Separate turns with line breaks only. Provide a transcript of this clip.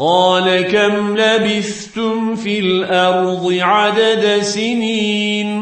قال كم لبثتم في الأرض عدد سنين